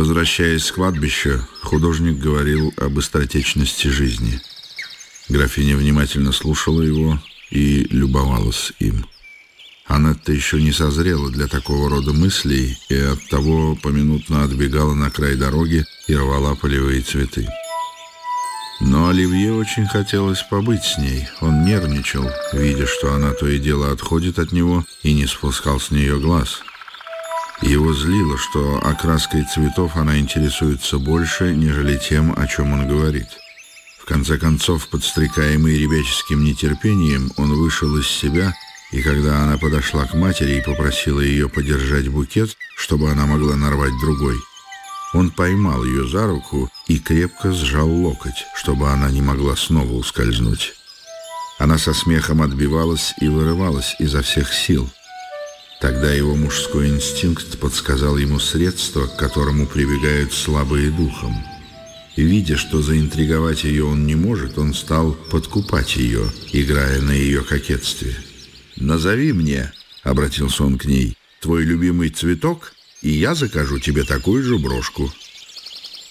Возвращаясь с кладбища, художник говорил об быстротечности жизни. Графиня внимательно слушала его и любовалась им. Анетта еще не созрела для такого рода мыслей и оттого поминутно отбегала на край дороги и рвала полевые цветы. Но Оливье очень хотелось побыть с ней. Он нервничал, видя, что она то и дело отходит от него и не спускал с нее глаз. Его злило, что окраской цветов она интересуется больше, нежели тем, о чем он говорит. В конце концов, подстрекаемый ребяческим нетерпением, он вышел из себя, и когда она подошла к матери и попросила ее подержать букет, чтобы она могла нарвать другой, он поймал ее за руку и крепко сжал локоть, чтобы она не могла снова ускользнуть. Она со смехом отбивалась и вырывалась изо всех сил. Тогда его мужской инстинкт подсказал ему средство, к которому прибегают слабые духом. И, видя, что заинтриговать ее он не может, он стал подкупать ее, играя на ее кокетстве. «Назови мне», — обратился он к ней, — «твой любимый цветок — и я закажу тебе такую же брошку».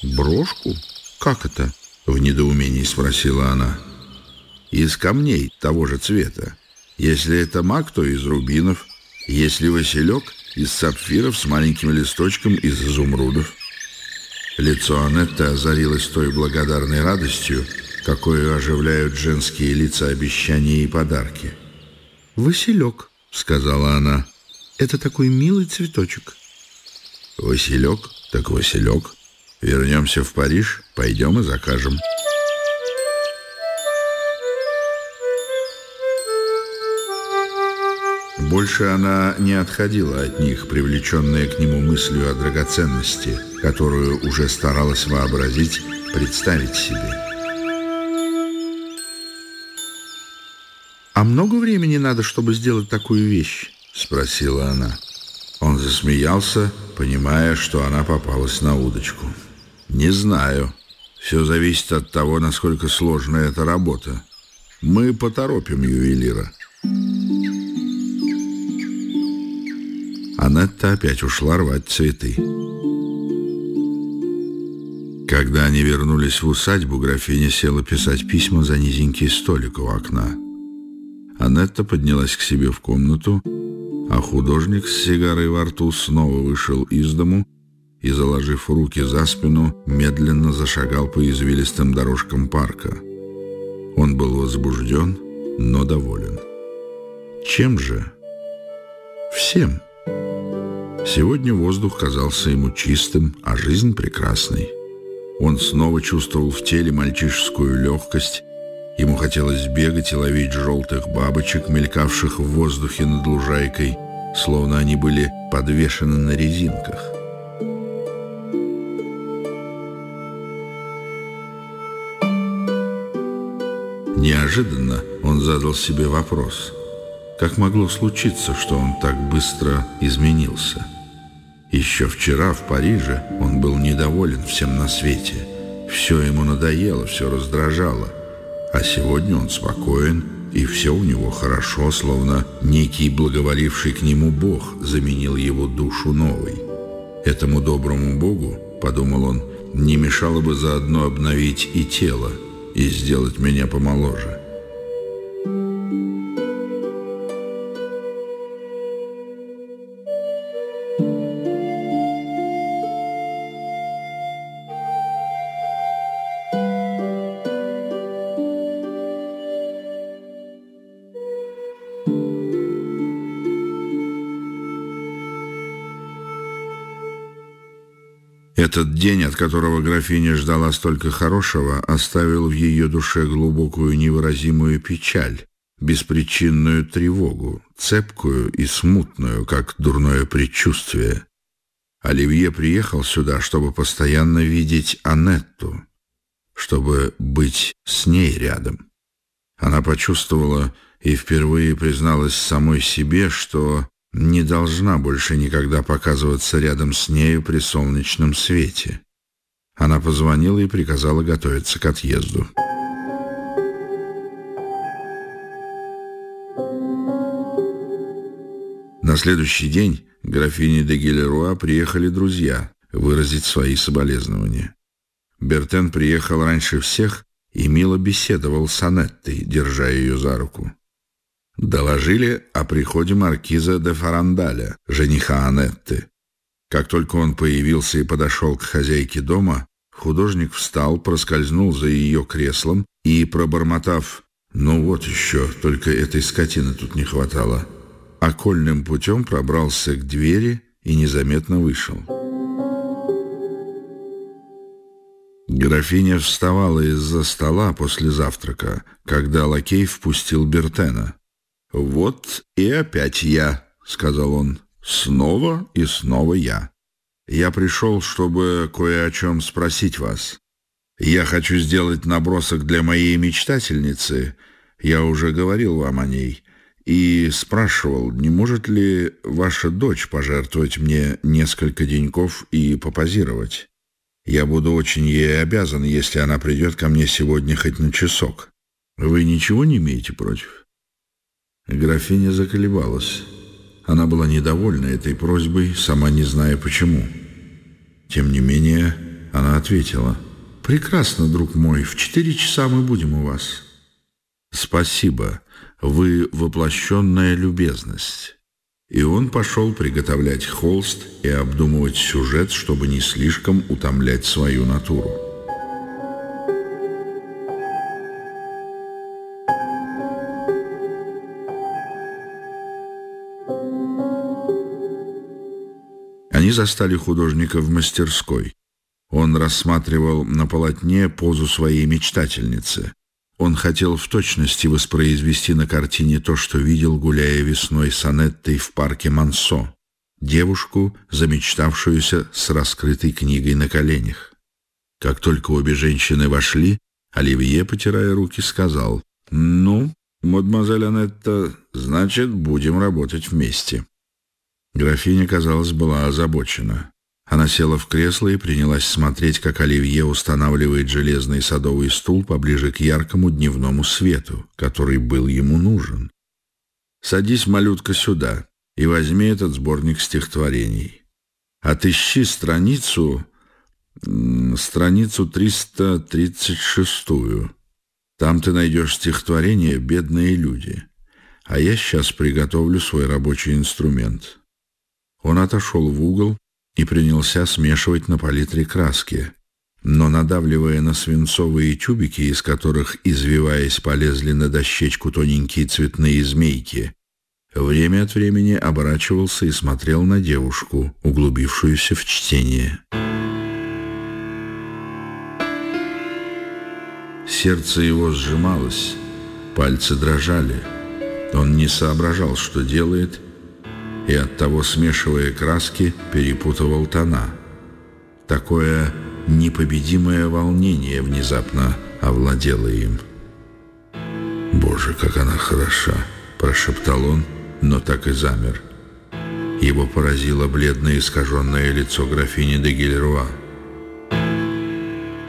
«Брошку? Как это?» — в недоумении спросила она. «Из камней того же цвета. Если это мак, то из рубинов. Если василек, из сапфиров с маленьким листочком из изумрудов». Лицо Анетты озарилось той благодарной радостью, какой оживляют женские лица обещания и подарки. «Василек», — сказала она, — «это такой милый цветочек». Василек, так Василек. Вернемся в Париж, пойдем и закажем. Больше она не отходила от них, привлеченная к нему мыслью о драгоценности, которую уже старалась вообразить, представить себе. «А много времени надо, чтобы сделать такую вещь?» — спросила она. Он засмеялся, понимая, что она попалась на удочку. «Не знаю. Все зависит от того, насколько сложная эта работа. Мы поторопим ювелира». Анетта опять ушла рвать цветы. Когда они вернулись в усадьбу, графиня села писать письма за низенький столик у окна. Анетта поднялась к себе в комнату а художник с сигарой во рту снова вышел из дому и, заложив руки за спину, медленно зашагал по извилистым дорожкам парка. Он был возбужден, но доволен. Чем же? Всем. Сегодня воздух казался ему чистым, а жизнь прекрасной. Он снова чувствовал в теле мальчишескую легкость Ему хотелось бегать и ловить желтых бабочек, мелькавших в воздухе над лужайкой, словно они были подвешены на резинках. Неожиданно он задал себе вопрос. Как могло случиться, что он так быстро изменился? Еще вчера в Париже он был недоволен всем на свете. Все ему надоело, все раздражало. А сегодня он спокоен, и все у него хорошо, словно некий благоволивший к нему Бог заменил его душу новой. Этому доброму Богу, подумал он, не мешало бы заодно обновить и тело, и сделать меня помоложе. Этот день, от которого графиня ждала столько хорошего, оставил в ее душе глубокую невыразимую печаль, беспричинную тревогу, цепкую и смутную, как дурное предчувствие. Оливье приехал сюда, чтобы постоянно видеть Анетту, чтобы быть с ней рядом. Она почувствовала и впервые призналась самой себе, что не должна больше никогда показываться рядом с нею при солнечном свете. Она позвонила и приказала готовиться к отъезду. На следующий день графине де Гелеруа приехали друзья, выразить свои соболезнования. Бертен приехал раньше всех и мило беседовал с Анеттой, держа ее за руку. Доложили о приходе маркиза де Фарандаля, жениха Анетты. Как только он появился и подошел к хозяйке дома, художник встал, проскользнул за ее креслом и, пробормотав «Ну вот еще, только этой скотины тут не хватало», окольным путем пробрался к двери и незаметно вышел. Графиня вставала из-за стола после завтрака, когда лакей впустил Бертена. «Вот и опять я», — сказал он. «Снова и снова я. Я пришел, чтобы кое о чем спросить вас. Я хочу сделать набросок для моей мечтательницы, я уже говорил вам о ней, и спрашивал, не может ли ваша дочь пожертвовать мне несколько деньков и попозировать». Я буду очень ей обязан, если она придет ко мне сегодня хоть на часок. Вы ничего не имеете против?» Графиня заколебалась. Она была недовольна этой просьбой, сама не зная почему. Тем не менее, она ответила. «Прекрасно, друг мой, в четыре часа мы будем у вас». «Спасибо. Вы воплощенная любезность». И он пошел приготовлять холст и обдумывать сюжет, чтобы не слишком утомлять свою натуру. Они застали художника в мастерской. Он рассматривал на полотне позу своей мечтательницы. Он хотел в точности воспроизвести на картине то, что видел, гуляя весной с Анеттой в парке Мансо, девушку, замечтавшуюся с раскрытой книгой на коленях. Как только обе женщины вошли, Оливье, потирая руки, сказал, «Ну, мадемуазель Анетта, значит, будем работать вместе». Графиня, казалось, была озабочена. Она села в кресло и принялась смотреть, как Оливье устанавливает железный садовый стул поближе к яркому дневному свету, который был ему нужен. «Садись, малютка, сюда и возьми этот сборник стихотворений. Отыщи страницу, страницу 336-ю. Там ты найдешь стихотворение «Бедные люди». А я сейчас приготовлю свой рабочий инструмент». Он отошел в угол, и принялся смешивать на палитре краски. Но надавливая на свинцовые тюбики, из которых, извиваясь, полезли на дощечку тоненькие цветные змейки, время от времени оборачивался и смотрел на девушку, углубившуюся в чтение. Сердце его сжималось, пальцы дрожали. Он не соображал, что делает, и оттого, смешивая краски, перепутывал тона. Такое непобедимое волнение внезапно овладело им. «Боже, как она хороша!» — прошептал он, но так и замер. Его поразило бледное искаженное лицо графини де Гильруа.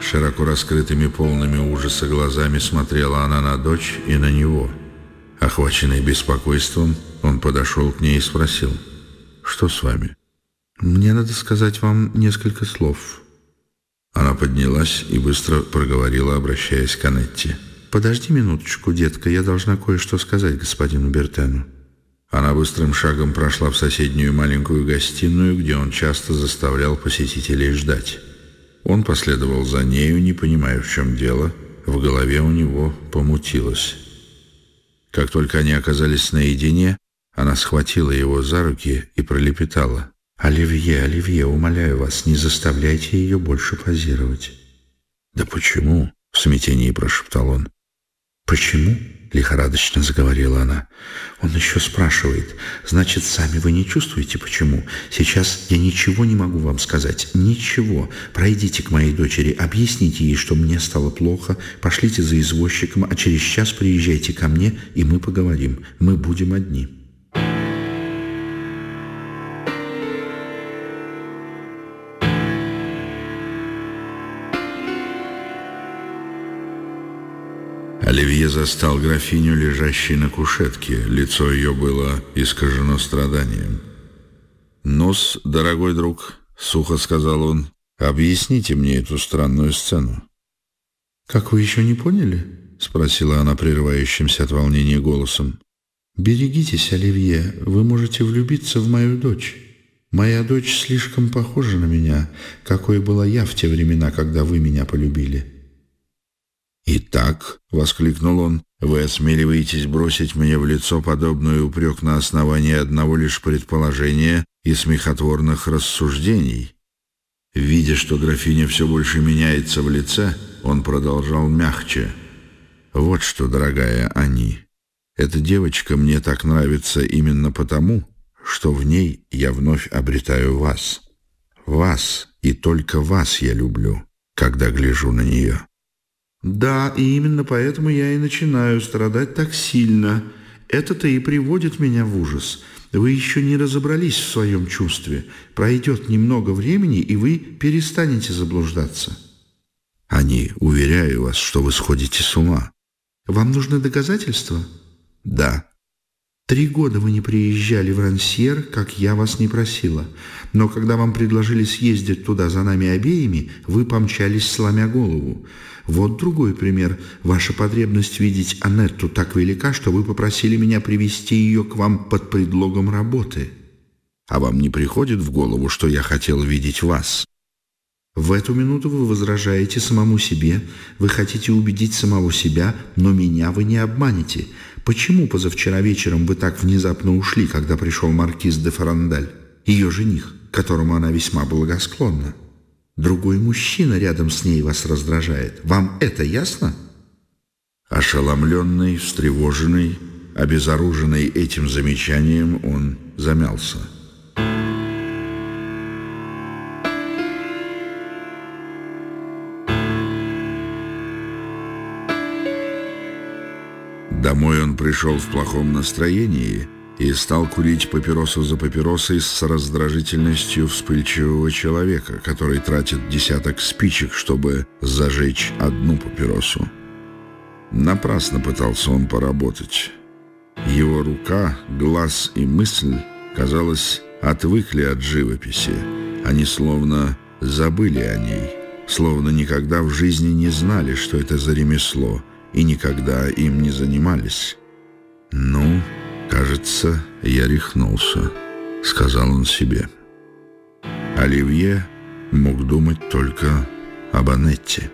Широко раскрытыми полными ужаса глазами смотрела она на дочь и на него. Охваченный беспокойством, он подошел к ней и спросил, «Что с вами?» «Мне надо сказать вам несколько слов». Она поднялась и быстро проговорила, обращаясь к Анетте. «Подожди минуточку, детка, я должна кое-что сказать господину Бертену». Она быстрым шагом прошла в соседнюю маленькую гостиную, где он часто заставлял посетителей ждать. Он последовал за нею, не понимая, в чем дело. В голове у него помутилось. Как только они оказались наедине, она схватила его за руки и пролепетала. «Оливье, Оливье, умоляю вас, не заставляйте ее больше позировать». «Да почему?» — в смятении прошептал он. «Почему?» — лихорадочно заговорила она. «Он еще спрашивает. Значит, сами вы не чувствуете, почему? Сейчас я ничего не могу вам сказать. Ничего. Пройдите к моей дочери, объясните ей, что мне стало плохо, пошлите за извозчиком, а через час приезжайте ко мне, и мы поговорим. Мы будем одни». Оливье застал графиню, лежащей на кушетке. Лицо ее было искажено страданием. «Нос, дорогой друг», — сухо сказал он, объясните мне эту странную сцену. «Как вы еще не поняли?» — спросила она прерывающимся от волнения голосом. «Берегитесь, Оливье, вы можете влюбиться в мою дочь. Моя дочь слишком похожа на меня, какой была я в те времена, когда вы меня полюбили». «Итак», — воскликнул он, — «вы осмеливаетесь бросить мне в лицо подобный упрек на основании одного лишь предположения и смехотворных рассуждений». Видя, что графиня все больше меняется в лице, он продолжал мягче. «Вот что, дорогая Ани, эта девочка мне так нравится именно потому, что в ней я вновь обретаю вас. Вас и только вас я люблю, когда гляжу на нее». «Да, и именно поэтому я и начинаю страдать так сильно. Это-то и приводит меня в ужас. Вы еще не разобрались в своем чувстве. Пройдет немного времени, и вы перестанете заблуждаться». «Они, уверяю вас, что вы сходите с ума». «Вам нужны доказательства?» «Да». Три года вы не приезжали в Рансьер, как я вас не просила. Но когда вам предложили съездить туда за нами обеими, вы помчались, сломя голову. Вот другой пример. Ваша потребность видеть Анетту так велика, что вы попросили меня привести ее к вам под предлогом работы. А вам не приходит в голову, что я хотел видеть вас? В эту минуту вы возражаете самому себе, вы хотите убедить самого себя, но меня вы не обманете. Почему позавчера вечером вы так внезапно ушли, когда пришел маркиз де Фарандаль, ее жених, которому она весьма благосклонна? Другой мужчина рядом с ней вас раздражает. Вам это ясно? Ошеломленный, встревоженный, обезоруженный этим замечанием, он замялся. Домой он пришел в плохом настроении и стал курить папиросу за папиросой с раздражительностью вспыльчивого человека, который тратит десяток спичек, чтобы зажечь одну папиросу. Напрасно пытался он поработать. Его рука, глаз и мысль, казалось, отвыкли от живописи. Они словно забыли о ней, словно никогда в жизни не знали, что это за ремесло — и никогда им не занимались. «Ну, кажется, я рехнулся», — сказал он себе. Оливье мог думать только об Анетте.